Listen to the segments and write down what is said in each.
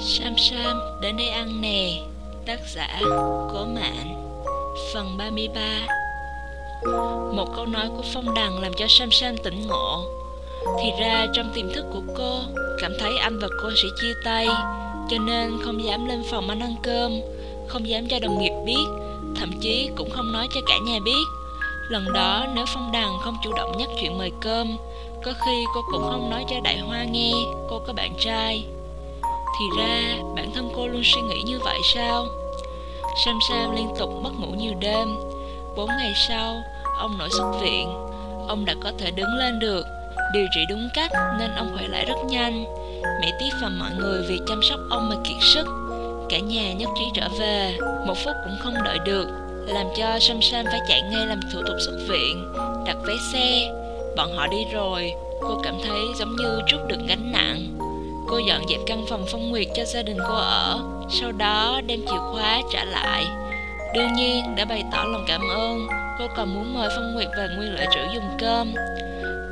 Sam Sam đến đây ăn nè. Tác giả Cố Mạn Phần 33 Một câu nói của Phong Đằng làm cho Sam Sam tỉnh ngộ. Thì ra trong tiềm thức của cô, Cảm thấy anh và cô sẽ chia tay, Cho nên không dám lên phòng anh ăn cơm, Không dám cho đồng nghiệp biết, Thậm chí cũng không nói cho cả nhà biết. Lần đó, nếu Phong Đằng không chủ động nhắc chuyện mời cơm, Có khi cô cũng không nói cho Đại Hoa nghe, Cô có bạn trai thì ra, bản thân cô luôn suy nghĩ như vậy sao? Sam Sam liên tục mất ngủ nhiều đêm. Bốn ngày sau, Ông nội xuất viện. Ông đã có thể đứng lên được. Điều trị đúng cách nên ông khỏe lại rất nhanh. Mẹ tiếc và mọi người vì chăm sóc ông mà kiệt sức. Cả nhà nhất trí trở về. Một phút cũng không đợi được, Làm cho Sam Sam phải chạy ngay làm thủ tục xuất viện, Đặt vé xe. Bọn họ đi rồi, Cô cảm thấy giống như trút được gánh nặng. Cô dọn dẹp căn phòng phong nguyệt cho gia đình cô ở, Sau đó đem chìa khóa trả lại. Đương nhiên, đã bày tỏ lòng cảm ơn, Cô còn muốn mời Phong Nguyệt và Nguyên Lợi Trữ dùng cơm.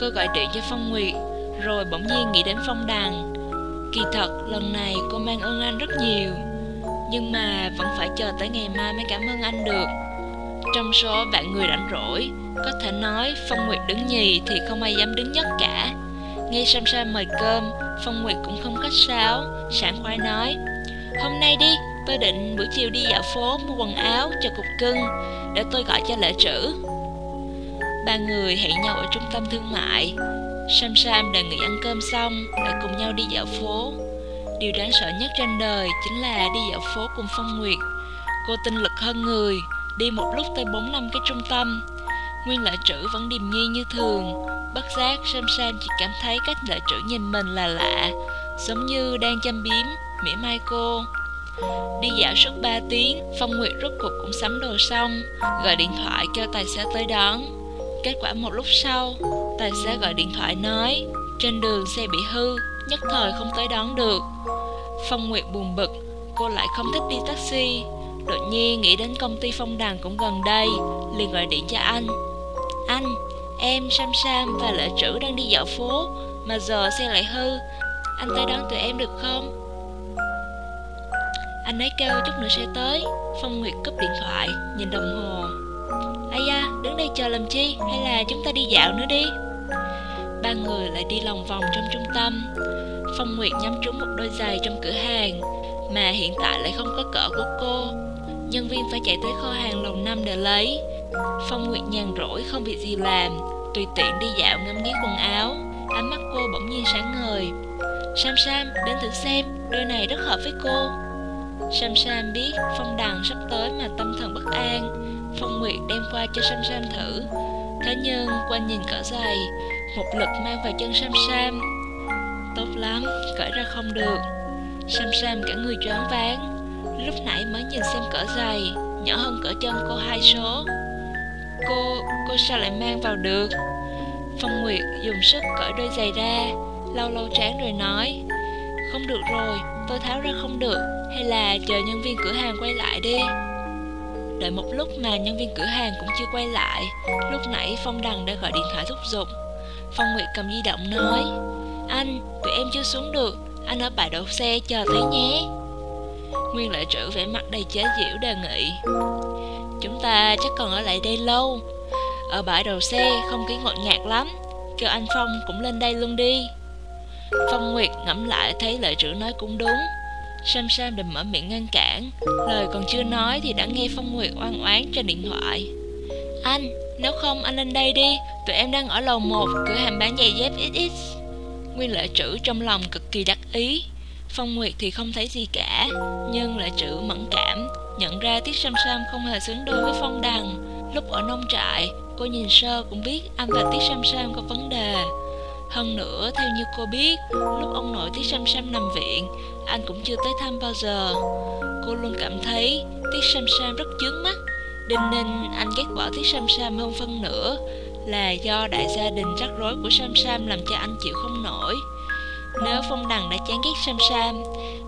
Cô gọi điện cho Phong Nguyệt Rồi bỗng nhiên nghĩ đến Phong Đằng. Kỳ thật, lần này cô mang ơn anh rất nhiều, Nhưng mà vẫn phải chờ tới ngày mai mới cảm ơn anh được. Trong số bạn người rảnh rỗi, Có thể nói Phong Nguyệt đứng nhì thì không ai dám đứng nhất cả. Nghe Sam Sam mời cơm, Phong Nguyệt cũng không khách sáo, Sảng khoái nói, Hôm nay đi, tôi định buổi chiều đi dạo phố mua quần áo cho cục cưng, Để tôi gọi cho lễ trữ. Ba người hẹn nhau ở trung tâm thương mại. Sam Sam đề nghị ăn cơm xong lại cùng nhau đi dạo phố. Điều đáng sợ nhất trên đời Chính là đi dạo phố cùng Phong Nguyệt. Cô tinh lực hơn người, Đi một lúc tới 4 năm cái trung tâm. Nguyên lợi trữ vẫn điềm nhiên như thường Bất giác Sam Sam chỉ cảm thấy cách lệ trữ nhìn mình là lạ. Giống như đang chăm biếm, mỉa mai cô. Đi dạo suốt 3 tiếng, Phong Nguyệt rốt cuộc cũng sắm đồ xong Gọi điện thoại kêu tài xế tới đón. Kết quả một lúc sau, tài xế gọi điện thoại nói Trên đường xe bị hư, nhất thời không tới đón được. Phong Nguyệt buồn bực, cô lại không thích đi taxi. Đột nhiên nghĩ đến công ty Phong Đằng cũng gần đây liền gọi điện cho anh. Anh, Em, Sam Sam và Lệ Trữ đang đi dạo phố Mà giờ xe lại hư. Anh tới đón tụi em được không? Anh ấy kêu chút nữa sẽ tới. Phong Nguyệt cúp điện thoại Nhìn đồng hồ. Ây da, đứng đây chờ làm chi? Hay là chúng ta đi dạo nữa đi? Ba người lại đi lòng vòng trong trung tâm. Phong Nguyệt nhắm trúng một đôi giày trong cửa hàng Mà hiện tại lại không có cỡ của cô. Nhân viên phải chạy tới kho hàng lầu năm để lấy. Phong Nguyệt nhàn rỗi không việc gì làm. Tùy tiện đi dạo ngắm nghía quần áo. Ánh mắt cô bỗng nhiên sáng ngời. Sam Sam đến thử xem Đôi này rất hợp với cô. Sam Sam biết Phong Đằng sắp tới mà tâm thần bất an. Phong Nguyệt đem qua cho Sam Sam thử. Thế nhưng qua nhìn cỡ giày Một lực mang vào chân Sam Sam. Tốt lắm, cởi ra không được. Sam Sam cả người choáng váng. Lúc nãy mới nhìn xem cỡ giày Nhỏ hơn cỡ chân cô hai số. Cô, cô sao lại mang vào được? Phong Nguyệt dùng sức cởi đôi giày ra Lau lau trán rồi nói Không được rồi, tôi tháo ra không được Hay là chờ nhân viên cửa hàng quay lại đi. Đợi một lúc mà nhân viên cửa hàng cũng chưa quay lại Lúc nãy Phong Đằng đã gọi điện thoại thúc giục. Phong Nguyệt cầm di động nói Anh, tụi em chưa xuống được Anh ở bãi đậu xe chờ thấy nhé. Nguyên lại trữ vẻ mặt đầy chế giễu đề nghị. Chúng ta chắc còn ở lại đây lâu. Ở bãi đầu xe không khí ngột ngạt lắm Kêu anh Phong cũng lên đây luôn đi. Phong Nguyệt ngẫm lại thấy lợi trữ nói cũng đúng. Sam Sam đừng mở miệng ngăn cản Lời còn chưa nói thì đã nghe Phong Nguyệt oan oán trên điện thoại. Anh, nếu không anh lên đây đi Tụi em đang ở lầu 1 cửa hàng bán giày dép XX Nguyên lợi trữ trong lòng cực kỳ đắc ý. Phong Nguyệt thì không thấy gì cả Nhưng lợi trữ mẫn cảm. Nhận ra Tiết Sam Sam không hề xứng đôi với Phong Đằng. Lúc ở nông trại, Cô nhìn sơ cũng biết anh và Tiết Sam Sam có vấn đề. Hơn nữa, theo như cô biết, Lúc ông nội Tiết Sam Sam nằm viện, Anh cũng chưa tới thăm bao giờ. Cô luôn cảm thấy Tiết Sam Sam rất chướng mắt. Đinh ninh, anh ghét bỏ Tiết Sam Sam hơn phân nữa Là do đại gia đình rắc rối của Sam Sam làm cho anh chịu không nổi. Nếu Phong Đằng đã chán ghét Sam Sam,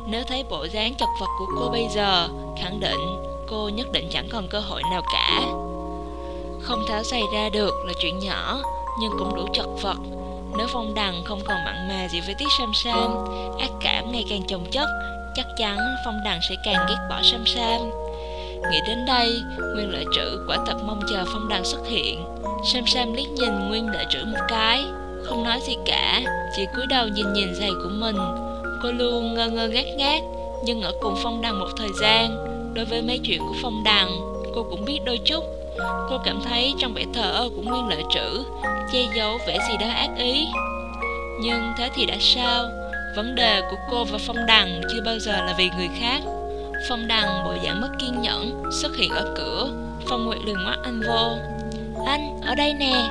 Nếu thấy bộ dáng chật vật của cô bây giờ khẳng định cô nhất định chẳng còn cơ hội nào cả. Không tháo giày ra được là chuyện nhỏ, nhưng cũng đủ chật vật. Nếu phong đằng không còn mặn mà gì với tiết sam sam Ác cảm ngày càng chồng chất Chắc chắn phong đằng sẽ càng ghét bỏ sam sam Nghĩ đến đây, Nguyên lợi trữ quả thật mong chờ phong đằng xuất hiện Sam Sam liếc nhìn Nguyên lợi trữ một cái Không nói gì cả, chỉ cúi đầu nhìn nhìn giày của mình Cô luôn ngơ ngơ ngác ngác nhưng ở cùng phong đằng một thời gian Đối với mấy chuyện của phong đằng Cô cũng biết đôi chút. Cô cảm thấy trong vẻ thờ ơ của Nguyên lợi trữ Che giấu vẻ gì đó ác ý. Nhưng thế thì đã sao? Vấn đề của cô và phong đằng Chưa bao giờ là vì người khác. Phong đằng bộ dạng mất kiên nhẫn Xuất hiện ở cửa. Phong Nguyệt liền ngoắt anh vô. Anh, ở đây nè.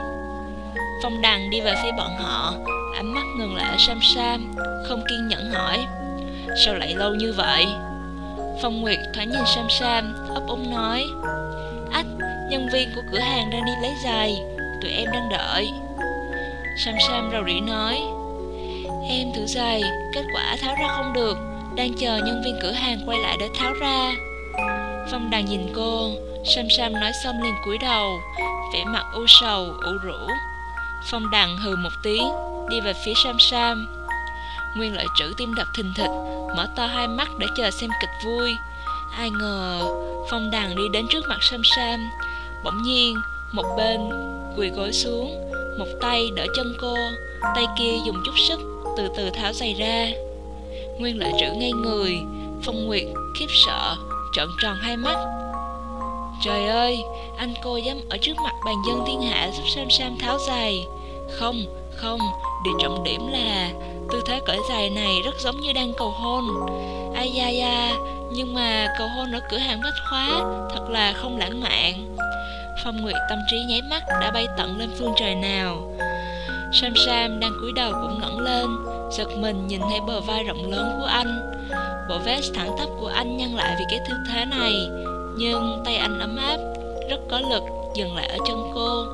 Phong đằng đi về phía bọn họ Ánh mắt ngừng lại ở Sam Sam Không kiên nhẫn hỏi. Sao lại lâu như vậy? Phong Nguyệt thoáng nhìn Sam Sam ấp úng nói. Ách, nhân viên của cửa hàng đang đi lấy giày. Tụi em đang đợi. Sam Sam rầu rĩ nói. Em thử giày, kết quả tháo ra không được. Đang chờ nhân viên cửa hàng quay lại để tháo ra. Phong đàn nhìn cô. Sam sam nói xong liền cúi đầu vẻ mặt u sầu u rũ. Phong đằng hừ một tiếng đi về phía sam sam nguyên lợi trữ tim đập thình thịch mở to hai mắt để chờ xem kịch vui. Ai ngờ phong đằng đi đến trước mặt sam sam. Bỗng nhiên một bên quỳ gối xuống một tay đỡ chân cô tay kia dùng chút sức từ từ tháo giày ra. Nguyên lại trữ ngay người Phong Nguyệt khiếp sợ Trợn tròn hai mắt. Trời ơi Anh cô dám ở trước mặt bàn dân thiên hạ Giúp Sam Sam tháo giày. Không, không Điều trọng điểm là Tư thế cởi giày này rất giống như đang cầu hôn. Ai da da, Nhưng mà cầu hôn ở cửa hàng bách khóa Thật là không lãng mạn. Phong Nguyệt tâm trí nháy mắt Đã bay tận lên phương trời nào. Sam Sam đang cúi đầu cũng ngẩng lên, Giật mình nhìn thấy bờ vai rộng lớn của anh. Bộ vest thẳng tắp của anh nhăn lại vì cái tư thế này, Nhưng tay anh ấm áp, Rất có lực, dừng lại ở chân cô.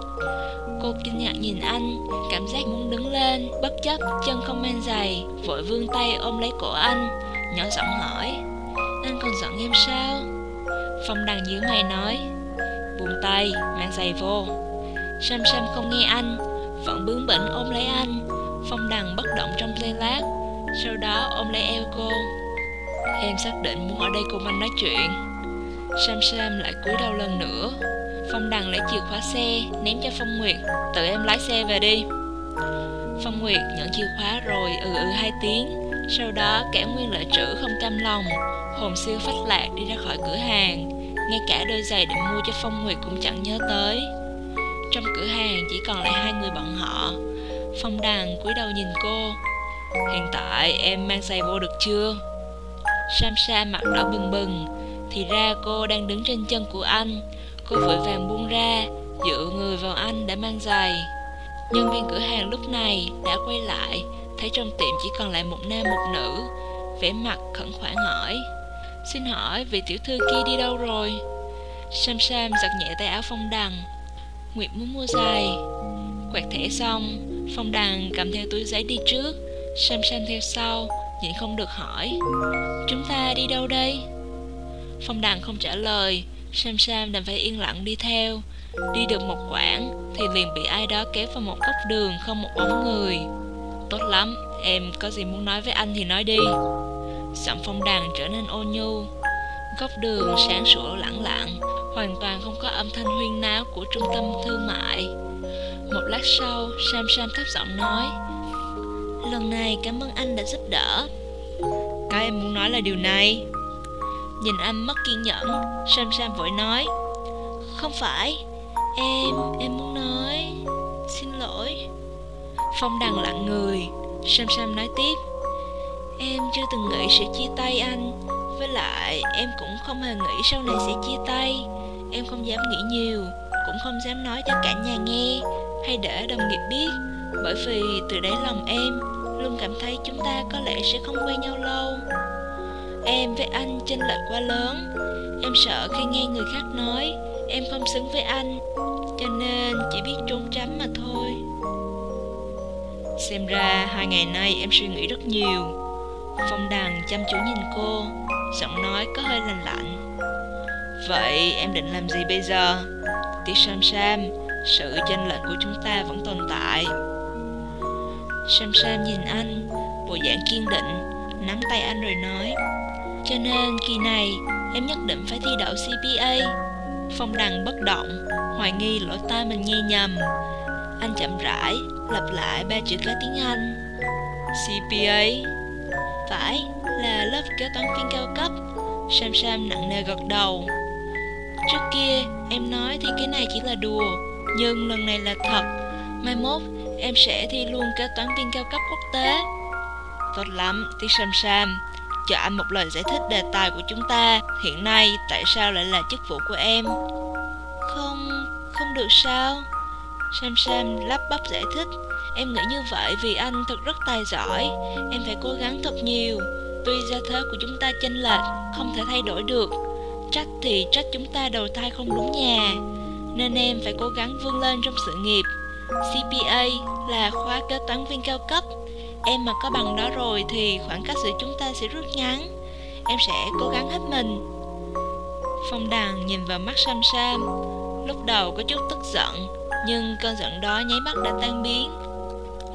Cô kinh ngạc nhìn anh Cảm giác muốn đứng lên Bất chấp chân không mang giày Vội vươn tay ôm lấy cổ anh Nhỏ giọng hỏi Anh còn giận em sao? Phong đằng dưới mày nói Buông tay, mang giày vô. Sam Sam không nghe anh Vẫn bướng bỉnh ôm lấy anh. Phong đằng bất động trong giây lát Sau đó ôm lấy eo cô. Em xác định muốn ở đây cùng anh nói chuyện. Sam Sam lại cúi đầu lần nữa. Phong đằng lấy chìa khóa xe, Ném cho Phong Nguyệt. Tự em lái xe về đi. Phong Nguyệt nhận chìa khóa rồi ừ ừ hai tiếng. Sau đó kẻ nguyên lợi trữ không cam lòng. Hồn siêu phách lạc đi ra khỏi cửa hàng. Ngay cả đôi giày định mua cho Phong Nguyệt cũng chẳng nhớ tới. Trong cửa hàng chỉ còn lại hai người bọn họ. Phong đằng cúi đầu nhìn cô. Hiện tại em mang giày vô được chưa? Sam Sam mặt đỏ bừng bừng. Thì ra cô đang đứng trên chân của anh. Cô vội vàng buông ra, Dựa người vào anh để mang giày. Nhân viên cửa hàng lúc này đã quay lại, Thấy trong tiệm chỉ còn lại một nam một nữ, vẻ mặt khẩn khoản hỏi, Xin hỏi vị tiểu thư kia đi đâu rồi? Sam Sam giật nhẹ tay áo phong đằng. Nguyệt muốn mua giày. Quẹt thẻ xong, Phong đằng cầm theo túi giấy đi trước. Sam Sam theo sau, Nhịn không được hỏi, Chúng ta đi đâu đây? Phong đằng không trả lời Sam Sam đành phải yên lặng đi theo. Đi được một quãng Thì liền bị ai đó kéo vào một góc đường Không một bóng người. Tốt lắm Em có gì muốn nói với anh thì nói đi. Giọng phong đàn trở nên ôn nhu. Góc đường sáng sủa lẳng lặng Hoàn toàn không có âm thanh huyên náo Của trung tâm thương mại. Một lát sau, Sam Sam thấp giọng nói Lần này cảm ơn anh đã giúp đỡ. Cái em muốn nói là điều này? Nhìn anh mất kiên nhẫn Sam Sam vội nói Không phải Em, em muốn nói Xin lỗi. Phong đằng lặng người Sam Sam nói tiếp Em chưa từng nghĩ sẽ chia tay anh Với lại em cũng không hề nghĩ sau này sẽ chia tay. Em không dám nghĩ nhiều Cũng không dám nói cho cả nhà nghe hay để đồng nghiệp biết. Bởi vì từ đáy lòng em luôn cảm thấy chúng ta có lẽ sẽ không quen nhau lâu em với anh chênh lệch quá lớn. Em sợ khi nghe người khác nói em không xứng với anh cho nên chỉ biết trốn tránh mà thôi. Xem ra hai ngày nay em suy nghĩ rất nhiều. Phong đằng chăm chú nhìn cô giọng nói có hơi lành lạnh. Vậy em định làm gì bây giờ? Tiếc sam sam sự chênh lệch của chúng ta vẫn tồn tại. Sam Sam nhìn anh, bộ dạng kiên định, nắm tay anh rồi nói. Cho nên kỳ này em nhất định phải thi đậu CPA Phong đằng bất động, hoài nghi lỗ tai mình nghe nhầm. Anh chậm rãi, lặp lại ba chữ cái tiếng Anh. CPA Phải, là lớp kế toán viên cao cấp Sam Sam nặng nề gật đầu. Trước kia em nói thì cái này chỉ là đùa Nhưng lần này là thật. Mai mốt em sẽ thi luôn kế toán viên cao cấp quốc tế. Tốt lắm, tiếng Sam Sam. Cho anh một lời giải thích đề tài của chúng ta. Hiện nay tại sao lại là chức vụ của em? Không, không được sao. Sam Sam lắp bắp giải thích. Em nghĩ như vậy vì anh thật rất tài giỏi. Em phải cố gắng thật nhiều. Tuy gia thế của chúng ta chênh lệch Không thể thay đổi được. Trách thì trách chúng ta đầu thai không đúng nhà. Nên em phải cố gắng vươn lên trong sự nghiệp. CPA là khóa kế toán viên cao cấp. Em mà có bằng đó rồi thì khoảng cách giữa chúng ta sẽ rút ngắn. Em sẽ cố gắng hết mình. Phong đàn nhìn vào mắt Sam Sam. Lúc đầu có chút tức giận, Nhưng cơn giận đó nháy mắt đã tan biến.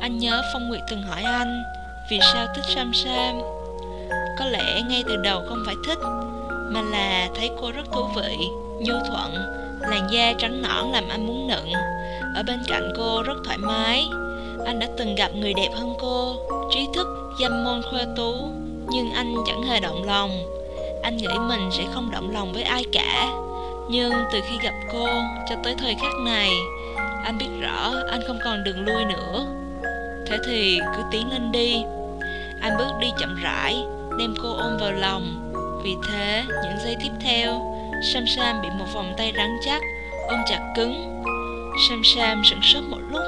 Anh nhớ Phong Nguyệt từng hỏi anh, Vì sao thích Sam Sam? Có lẽ ngay từ đầu không phải thích, Mà là thấy cô rất thú vị, Nhu thuận, Làn da trắng nõn làm anh muốn nựng. Ở bên cạnh cô rất thoải mái anh đã từng gặp người đẹp hơn cô. Trí thức dâm môn khoa tú. Nhưng anh chẳng hề động lòng. Anh nghĩ mình sẽ không động lòng với ai cả. Nhưng từ khi gặp cô cho tới thời khắc này, anh biết rõ anh không còn đường lui nữa. Thế thì cứ tiến lên đi. Anh bước đi chậm rãi, đem cô ôm vào lòng. Vì thế, những giây tiếp theo, sam sam bị một vòng tay rắn chắc ôm chặt cứng. Sam sam sửng sốt một lúc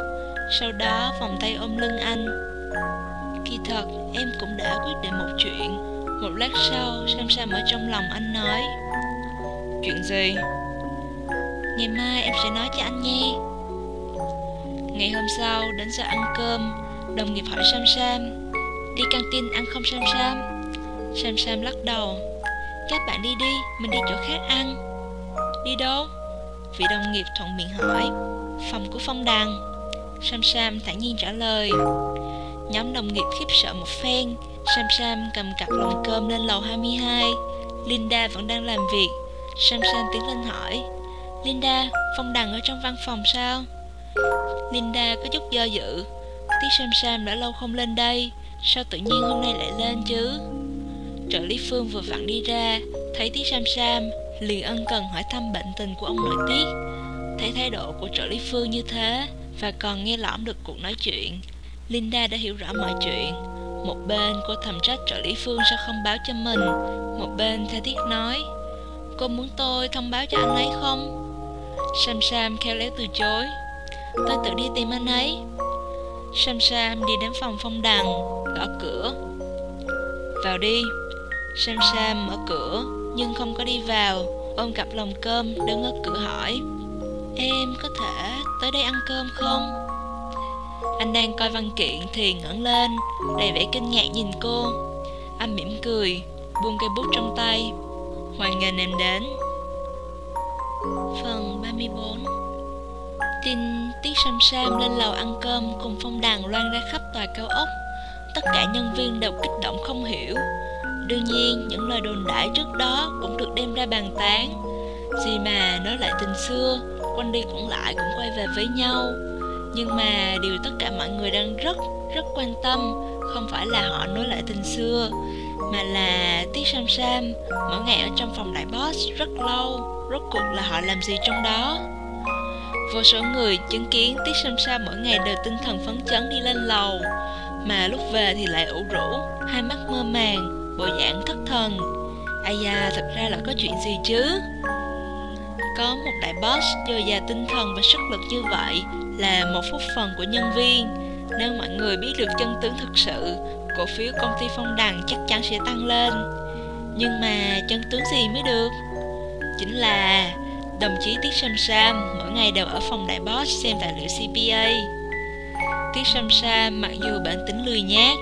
sau đó vòng tay ôm lưng anh. Kỳ thật em cũng đã quyết định một chuyện. Một lát sau Sam Sam ở trong lòng anh nói Chuyện gì? Ngày mai em sẽ nói cho anh nghe. Ngày hôm sau đến giờ ăn cơm Đồng nghiệp hỏi Sam Sam Đi căng tin ăn không Sam Sam? Sam Sam lắc đầu Các bạn đi đi, mình đi chỗ khác ăn. Đi đâu? Vị đồng nghiệp thuận miệng hỏi Phòng của Phong Đằng Sam Sam thản nhiên trả lời Nhóm đồng nghiệp khiếp sợ một phen Sam Sam cầm cặp lồng cơm lên lầu 22 Linda vẫn đang làm việc Sam Sam tiến lên hỏi Linda, Phong Đằng ở trong văn phòng sao? Linda có chút do dự Tiếc Sam Sam đã lâu không lên đây Sao tự nhiên hôm nay lại lên chứ? Trợ lý Phương vừa vặn đi ra Thấy Tí Sam Sam liền ân cần hỏi thăm bệnh tình của ông nội Tiết Thấy thái độ của trợ lý Phương như thế và còn nghe lõm được cuộc nói chuyện. Linda đã hiểu rõ mọi chuyện. Một bên cô thầm trách trợ lý Phương sao không báo cho mình, một bên tha thiết nói, cô muốn tôi thông báo cho anh ấy không? Sam Sam khéo léo từ chối, tôi tự đi tìm anh ấy. Sam Sam đi đến phòng phong đằng, gõ cửa. Vào đi. Sam Sam mở cửa nhưng không có đi vào, ôm cặp lồng cơm đứng ở cửa hỏi. Em có thể tới đây ăn cơm không? Anh đang coi văn kiện thì ngẩng lên, đầy vẻ kinh ngạc nhìn cô. Anh mỉm cười, buông cây bút trong tay. Hoan nghênh em đến. Phần 34 Tin Tiết Sam Sam lên lầu ăn cơm cùng phong đàn loan ra khắp tòa cao ốc. Tất cả nhân viên đều kích động không hiểu. Đương nhiên, những lời đồn đại trước đó cũng được đem ra bàn tán. Gì mà nói lại tình xưa, quanh đi quẩn lại cũng quay về với nhau. Nhưng mà điều tất cả mọi người đang rất rất quan tâm không phải là họ nối lại tình xưa mà là tiết sam sam mỗi ngày ở trong phòng đại boss rất lâu rốt cuộc là họ làm gì trong đó? Vô số người chứng kiến tiết sam sam mỗi ngày đều tinh thần phấn chấn đi lên lầu mà lúc về thì lại ủ rũ hai mắt mơ màng bộ dạng thất thần. Ai da thật ra là có chuyện gì chứ? Có một đại boss dồi dào tinh thần và sức lực như vậy là một phúc phần của nhân viên. Nếu mọi người biết được chân tướng thực sự, cổ phiếu công ty phong đằng chắc chắn sẽ tăng lên. Nhưng mà chân tướng gì mới được? Chính là đồng chí tiết sam sam mỗi ngày đều ở phòng đại boss xem tài liệu cpa tiết sam sam mặc dù bản tính lười nhác,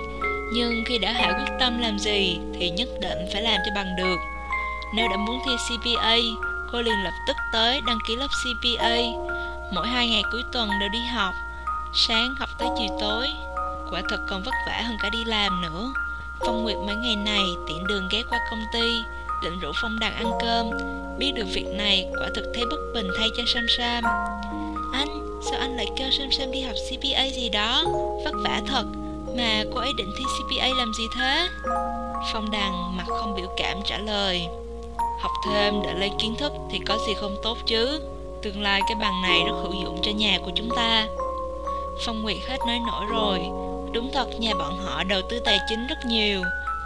nhưng khi đã hạ quyết tâm làm gì thì nhất định phải làm cho bằng được. Nếu đã muốn thi cpa cô liền lập tức tới đăng ký lớp CPA. Mỗi hai ngày cuối tuần đều đi học, sáng học tới chiều tối. quả thật còn vất vả hơn cả đi làm nữa. Phong Nguyệt mấy ngày này tiện đường ghé qua công ty Định rủ Phong Đạt ăn cơm. Biết được việc này quả thực thấy bất bình thay cho Sam Sam. Anh, sao anh lại kêu Sam Sam đi học CPA gì đó? Vất vả thật. Mà cô ấy định thi CPA làm gì thế? Phong Đằng mặt không biểu cảm trả lời. Học thêm để lấy kiến thức thì có gì không tốt chứ. Tương lai cái bằng này rất hữu dụng cho nhà của chúng ta. Phong Nguyệt hết nói nổi rồi. Đúng thật, nhà bọn họ đầu tư tài chính rất nhiều,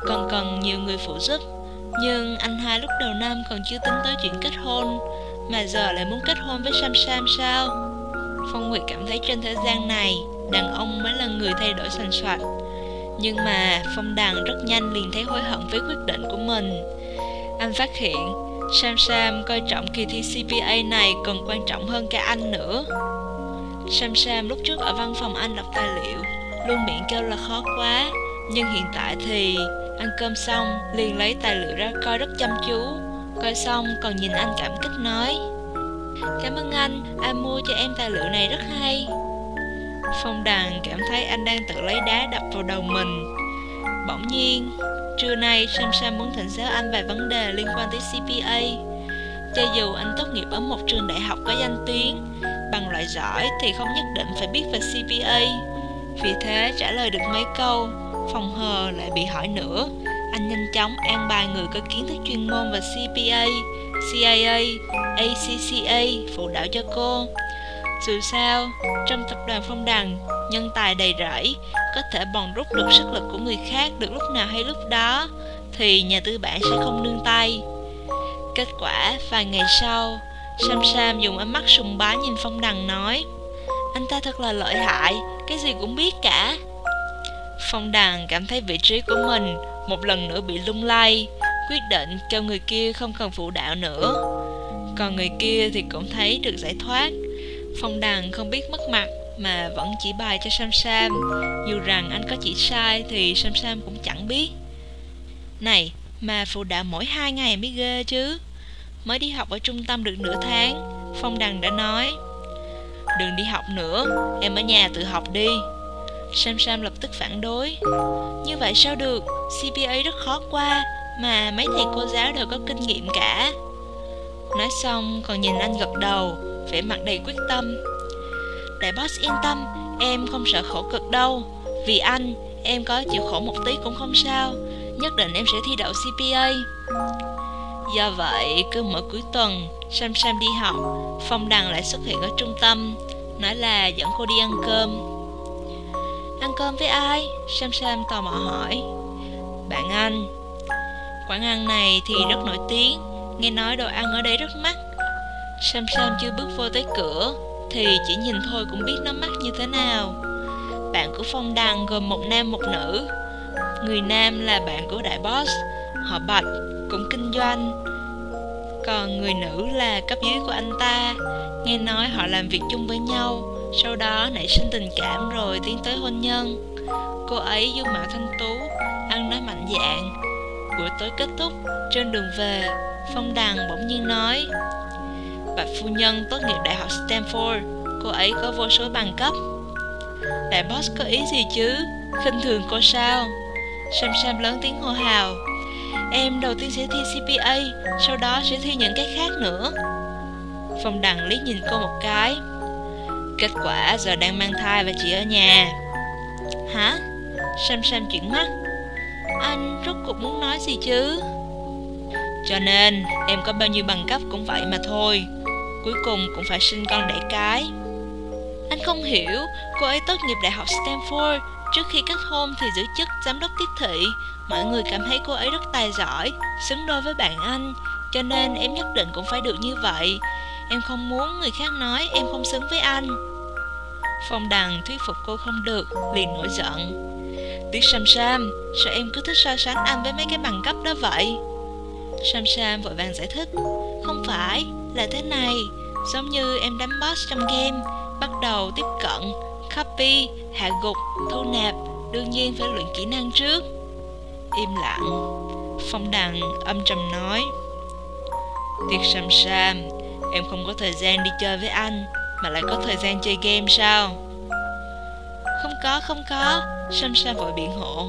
Còn cần nhiều người phụ giúp. Nhưng anh hai lúc đầu năm còn chưa tính tới chuyện kết hôn, Mà giờ lại muốn kết hôn với Sam Sam sao? Phong Nguyệt cảm thấy trên thế gian này, Đàn ông mới là người thay đổi sành soạt Nhưng mà Phong Đằng rất nhanh liền thấy hối hận với quyết định của mình. Anh phát hiện. Sam Sam coi trọng kỳ thi CPA này còn quan trọng hơn cả anh nữa. Sam Sam lúc trước ở văn phòng anh đọc tài liệu Luôn miệng kêu là khó quá. Nhưng hiện tại thì ăn cơm xong liền lấy tài liệu ra coi rất chăm chú. Coi xong còn nhìn anh cảm kích nói Cảm ơn anh, anh mua cho em tài liệu này rất hay. Phong Đằng cảm thấy anh đang tự lấy đá đập vào đầu mình. Bỗng nhiên, trưa nay Sam Sam muốn thỉnh giáo anh vài vấn đề liên quan tới CPA Cho dù anh tốt nghiệp ở một trường đại học có danh tiếng Bằng loại giỏi thì không nhất định phải biết về CPA Vì thế trả lời được mấy câu Phòng hờ lại bị hỏi nữa. Anh nhanh chóng an bài người có kiến thức chuyên môn về CPA, CIA, ACCA phụ đạo cho cô dù sao, trong tập đoàn phong đằng, nhân tài đầy rẫy, có thể bòn rút được sức lực của người khác được lúc nào hay lúc đó, thì nhà tư bản sẽ không nương tay. Kết quả, vài ngày sau, Sam Sam dùng ánh mắt sùng bái nhìn phong đằng nói Anh ta thật là lợi hại, cái gì cũng biết cả. Phong đằng cảm thấy vị trí của mình một lần nữa bị lung lay, quyết định kêu người kia không cần phụ đạo nữa. Còn người kia thì cũng thấy được giải thoát Phong đằng không biết mất mặt mà vẫn chỉ bài cho Sam Sam. Dù rằng anh có chỉ sai thì Sam Sam cũng chẳng biết. Này, mà phụ đạo mỗi hai ngày mới ghê chứ. Mới đi học ở trung tâm được nửa tháng Phong đằng đã nói. Đừng đi học nữa, em ở nhà tự học đi. Sam Sam lập tức phản đối. Như vậy sao được, CPA rất khó qua Mà mấy thầy cô giáo đều có kinh nghiệm cả. Nói xong còn nhìn anh gật đầu vẻ mặt đầy quyết tâm. Đại boss yên tâm, Em không sợ khổ cực đâu. Vì anh, Em có chịu khổ một tí cũng không sao. Nhất định em sẽ thi đậu CPA Do vậy, cứ mỗi cuối tuần Sam Sam đi học. Phong Đằng lại xuất hiện ở trung tâm, Nói là dẫn cô đi ăn cơm. Ăn cơm với ai? Sam Sam tò mò hỏi. Bạn anh. Quán ăn này thì rất nổi tiếng, Nghe nói đồ ăn ở đây rất mắc. Sam Sam chưa bước vô tới cửa, Thì chỉ nhìn thôi cũng biết nó mắc như thế nào. Bạn của Phong Đăng gồm một nam một nữ. Người nam là bạn của đại boss, Họ Bạch, cũng kinh doanh. Còn người nữ là cấp dưới của anh ta. Nghe nói họ làm việc chung với nhau, Sau đó nảy sinh tình cảm rồi tiến tới hôn nhân. Cô ấy dung mạo thanh tú, Ăn nói mạnh dạn. Buổi tối kết thúc, Trên đường về, Phong Đằng bỗng nhiên nói và phu nhân tốt nghiệp đại học Stanford. Cô ấy có vô số bằng cấp. Đại boss có ý gì chứ? Khinh thường cô sao? Sam Sam lớn tiếng hô hào. Em đầu tiên sẽ thi CPA Sau đó sẽ thi những cái khác nữa. Phong đằng liếc nhìn cô một cái. Kết quả giờ đang mang thai và chỉ ở nhà. Hả? Sam Sam chuyển mắt. Anh rốt cuộc muốn nói gì chứ? Cho nên, em có bao nhiêu bằng cấp cũng vậy mà thôi. Cuối cùng cũng phải sinh con đẻ cái. Anh không hiểu Cô ấy tốt nghiệp đại học Stanford Trước khi kết hôn thì giữ chức giám đốc tiếp thị. Mọi người cảm thấy cô ấy rất tài giỏi Xứng đôi với bạn anh Cho nên em nhất định cũng phải được như vậy. Em không muốn người khác nói em không xứng với anh. Phong đằng thuyết phục cô không được Liền nổi giận. Tuyết Sam Sam Sao em cứ thích so sánh anh với mấy cái bằng cấp đó vậy? Sam Sam vội vàng giải thích Không phải, là thế này. Giống như em đánh boss trong game Bắt đầu tiếp cận Copy, hạ gục, thu nạp Đương nhiên phải luyện kỹ năng trước. Im lặng. Phong đằng âm trầm nói Tiệc Sam Sam Em không có thời gian đi chơi với anh Mà lại có thời gian chơi game sao? Không có, không có. Sam Sam vội biện hộ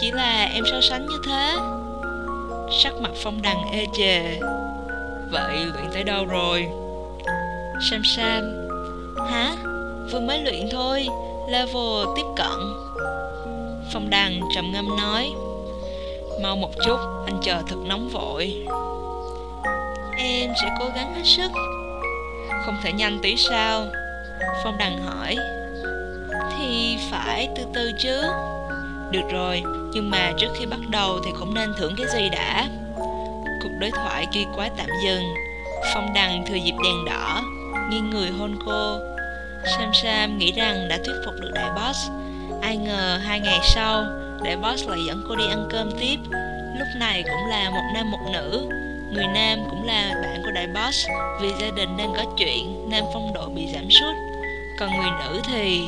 Chỉ là em so sánh như thế. Sắc mặt phong đằng ê chề. Vậy luyện tới đâu rồi? Sam Sam. Hả? Vừa mới luyện thôi, Level tiếp cận. Phong đằng trầm ngâm nói. Mau một chút, Anh chờ thật nóng vội. Em sẽ cố gắng hết sức. Không thể nhanh tí sao? Phong đằng hỏi. Thì phải từ từ chứ. Được rồi, Nhưng mà trước khi bắt đầu thì cũng nên thưởng cái gì đã. Cuộc đối thoại kia quá tạm dừng. Phong đằng thừa dịp đèn đỏ, Nghiêng người hôn cô. Sam Sam nghĩ rằng đã thuyết phục được đại boss. Ai ngờ hai ngày sau, Đại boss lại dẫn cô đi ăn cơm tiếp. Lúc này cũng là một nam một nữ. Người nam cũng là bạn của đại boss, Vì gia đình đang có chuyện Nên phong độ bị giảm sút. Còn người nữ thì,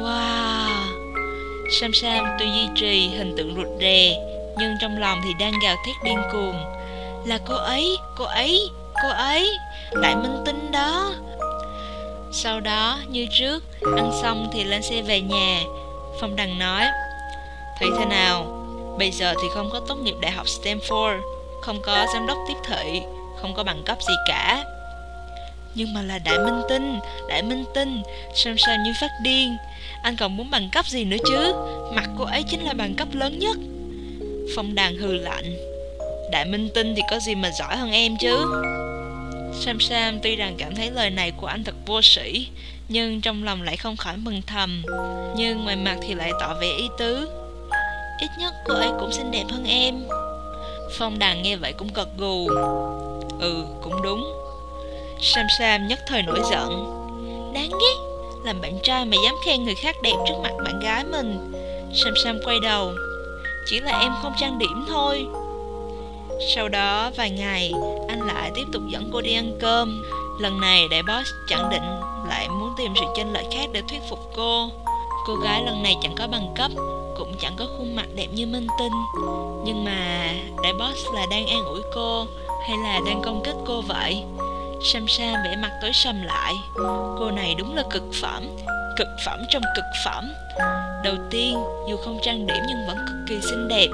Wow! Sam Sam tuy duy trì hình tượng rụt rè, Nhưng trong lòng thì đang gào thét điên cuồng. Là cô ấy, cô ấy, cô ấy. Đại minh tinh đó. Sau đó như trước Ăn xong thì lên xe về nhà. Phong Đằng nói Thấy thế nào? Bây giờ thì không có tốt nghiệp đại học Stanford Không có giám đốc tiếp thị Không có bằng cấp gì cả. Nhưng mà là đại minh tinh Đại minh tinh Sam Sam như phát điên? Anh còn muốn bằng cấp gì nữa chứ? Mặt cô ấy chính là bằng cấp lớn nhất. Phong đàn hừ lạnh. Đại minh tinh thì có gì mà giỏi hơn em chứ? Sam Sam tuy rằng cảm thấy lời này của anh thật vô sĩ Nhưng trong lòng lại không khỏi mừng thầm. Nhưng ngoài mặt thì lại tỏ vẻ ý tứ. Ít nhất cô ấy cũng xinh đẹp hơn em. Phong đàn nghe vậy cũng gật gù. Ừ cũng đúng. Sam Sam nhất thời nổi giận. Đáng ghét, Làm bạn trai mà dám khen người khác đẹp trước mặt bạn gái mình. Sam Sam quay đầu. Chỉ là em không trang điểm thôi. Sau đó vài ngày, Anh lại tiếp tục dẫn cô đi ăn cơm. Lần này đại boss chẳng định lại muốn tìm sự chênh lệch khác để thuyết phục cô. Cô gái lần này chẳng có bằng cấp, cũng chẳng có khuôn mặt đẹp như minh tinh. Nhưng mà đại boss là đang an ủi cô, hay là đang công kích cô vậy? Sam sam vẻ mặt tối sầm lại. Cô này đúng là cực phẩm cực phẩm trong cực phẩm. Đầu tiên, dù không trang điểm nhưng vẫn cực kỳ xinh đẹp,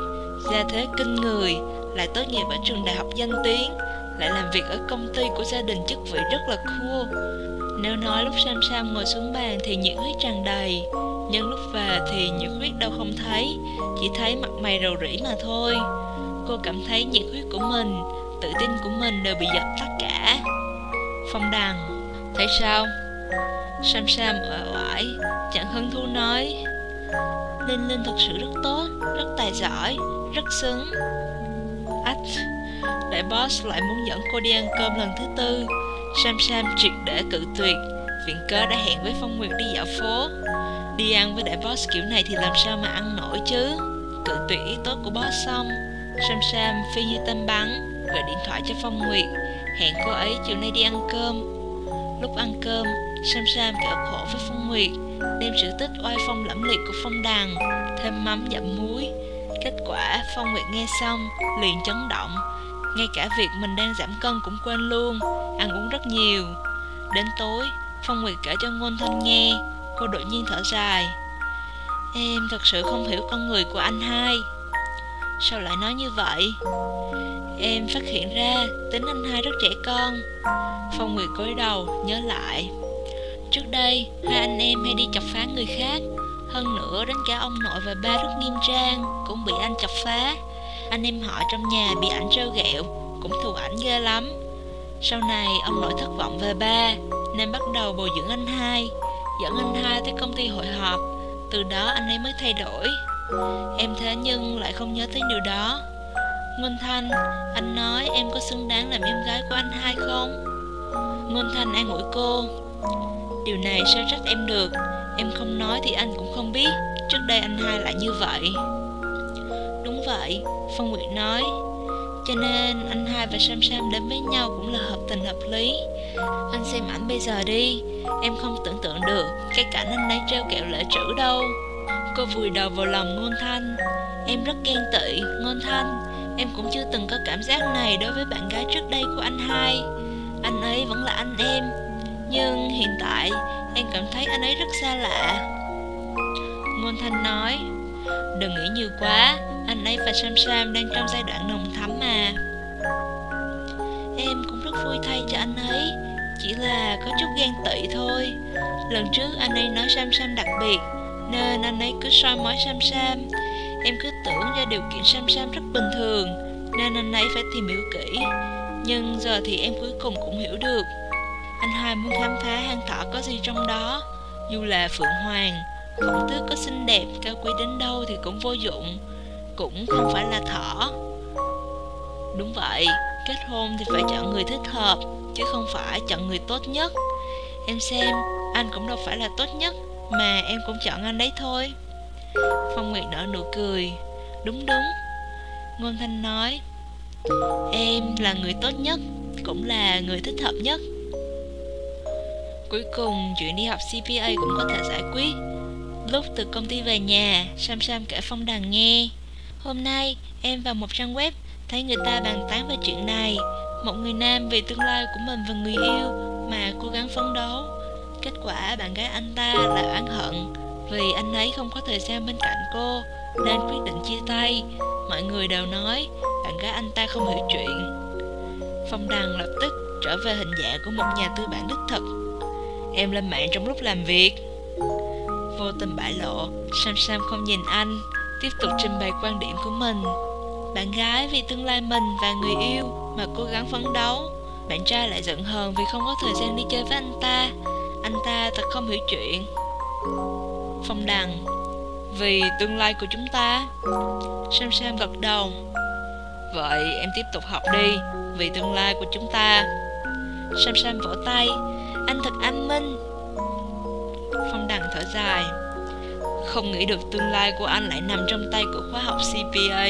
da thế kinh người lại tốt nghiệp ở trường đại học danh tiếng. Lại làm việc ở công ty của gia đình chức vị rất là cool. Nếu nói lúc Sam Sam ngồi xuống bàn thì nhiệt huyết tràn đầy. Nhưng lúc về thì nhiệt huyết đâu không thấy. Chỉ thấy mặt mày rầu rĩ mà thôi. Cô cảm thấy nhiệt huyết của mình, Tự tin của mình đều bị dập tắt cả. Phong đằng Thấy sao? Sam Sam ở oải, Chẳng hứng thú nói. Linh Linh thật sự rất tốt, Rất tài giỏi, Rất xứng. Ách Đại boss lại muốn dẫn cô đi ăn cơm lần thứ tư. Sam Sam triệt để cự tuyệt. Viện cơ đã hẹn với Phong Nguyệt đi dạo phố. Đi ăn với đại boss kiểu này thì làm sao mà ăn nổi chứ? Cự tuyệt ý tốt của boss xong. Sam Sam phi như tên bắn, Gọi điện thoại cho Phong Nguyệt. Hẹn cô ấy chiều nay đi ăn cơm. Lúc ăn cơm, Sam Sam kể khổ với Phong Nguyệt, Đem sự tích oai phong lẫm liệt của Phong Đằng Thêm mắm dặm muối. Kết quả Phong Nguyệt nghe xong, Liền chấn động. Ngay cả việc mình đang giảm cân cũng quên luôn, Ăn uống rất nhiều. Đến tối Phong Nguyệt kể cho Ngôn Thanh nghe, Cô đột nhiên thở dài. Em thật sự không hiểu con người của anh hai. Sao lại nói như vậy? Em phát hiện ra tính anh hai rất trẻ con. Phong Nguyệt cúi đầu, nhớ lại. Trước đây, hai anh em hay đi chọc phá người khác. Hơn nữa, đến cả ông nội và ba rất nghiêm trang, Cũng bị anh chọc phá. Anh em họ trong nhà, bị ảnh trêu ghẹo, Cũng thù ảnh ghê lắm. Sau này, ông nội thất vọng về ba, Nên bắt đầu bồi dưỡng anh hai, dẫn anh hai tới công ty hội họp. Từ đó, anh ấy mới thay đổi. Em thế nhưng lại không nhớ tới điều đó. Ngôn thanh, anh nói em có xứng đáng làm em gái của anh hai không? Ngôn thanh an ủi cô, điều này sao trách em được? Em không nói thì anh cũng không biết. Trước đây anh hai lại như vậy. Đúng vậy, phong nguyệt nói. Cho nên anh hai và sam sam đến với nhau cũng là hợp tình hợp lý. Anh xem ảnh bây giờ đi. Em không tưởng tượng được Cái cảnh anh ấy treo kẹo lễ trữ đâu. Cô vùi đầu vào lòng Ngôn Thanh. Em rất ghen tị, Ngôn Thanh. Em cũng chưa từng có cảm giác này đối với bạn gái trước đây của anh hai. Anh ấy vẫn là anh em. Nhưng hiện tại Em cảm thấy anh ấy rất xa lạ. Ngôn Thanh nói, Đừng nghĩ nhiều quá, Anh ấy và Sam Sam đang trong giai đoạn nồng thắm mà. Em cũng rất vui thay cho anh ấy, Chỉ là có chút ghen tị thôi. Lần trước anh ấy nói Sam Sam đặc biệt, Nên anh ấy cứ soi mói Sam Sam. Em cứ tưởng do điều kiện Sam Sam rất bình thường, Nên anh ấy phải tìm hiểu kỹ. Nhưng giờ thì em cuối cùng cũng hiểu được. Anh hai muốn khám phá hang thỏ có gì trong đó? Dù là Phượng Hoàng Khổng tước có xinh đẹp, cao quý đến đâu thì cũng vô dụng Cũng không phải là thỏ. Đúng vậy, kết hôn thì phải chọn người thích hợp Chứ không phải chọn người tốt nhất. Em xem, anh cũng đâu phải là tốt nhất Mà em cũng chọn anh đấy thôi. Phong Nguyệt nở nụ cười. Đúng đúng. Ngôn Thanh nói Em là người tốt nhất Cũng là người thích hợp nhất. Cuối cùng chuyện đi học CPA cũng có thể giải quyết. Lúc từ công ty về nhà, Sam Sam kể Phong Đằng nghe. Hôm nay, em vào một trang web, Thấy người ta bàn tán về chuyện này. Một người nam vì tương lai của mình và người yêu Mà cố gắng phấn đấu. Kết quả, bạn gái anh ta lại oán hận Vì anh ấy không có thời gian bên cạnh cô, Nên quyết định chia tay. Mọi người đều nói Bạn gái anh ta không hiểu chuyện. Phong Đằng lập tức trở về hình dạng của một nhà tư bản đích thực. Em lên mạng trong lúc làm việc. Vô tình bại lộ, Sam Sam không nhìn anh, Tiếp tục trình bày quan điểm của mình. Bạn gái vì tương lai mình và người yêu Mà cố gắng phấn đấu. Bạn trai lại giận hờn vì không có thời gian đi chơi với anh ta. Anh ta thật không hiểu chuyện. Phong Đằng Vì tương lai của chúng ta. Sam Sam gật đầu. Vậy em tiếp tục học đi, Vì tương lai của chúng ta. Sam Sam vỗ tay anh thật anh minh Phong Đằng thở dài. Không nghĩ được tương lai của anh lại nằm trong tay của khóa học CPA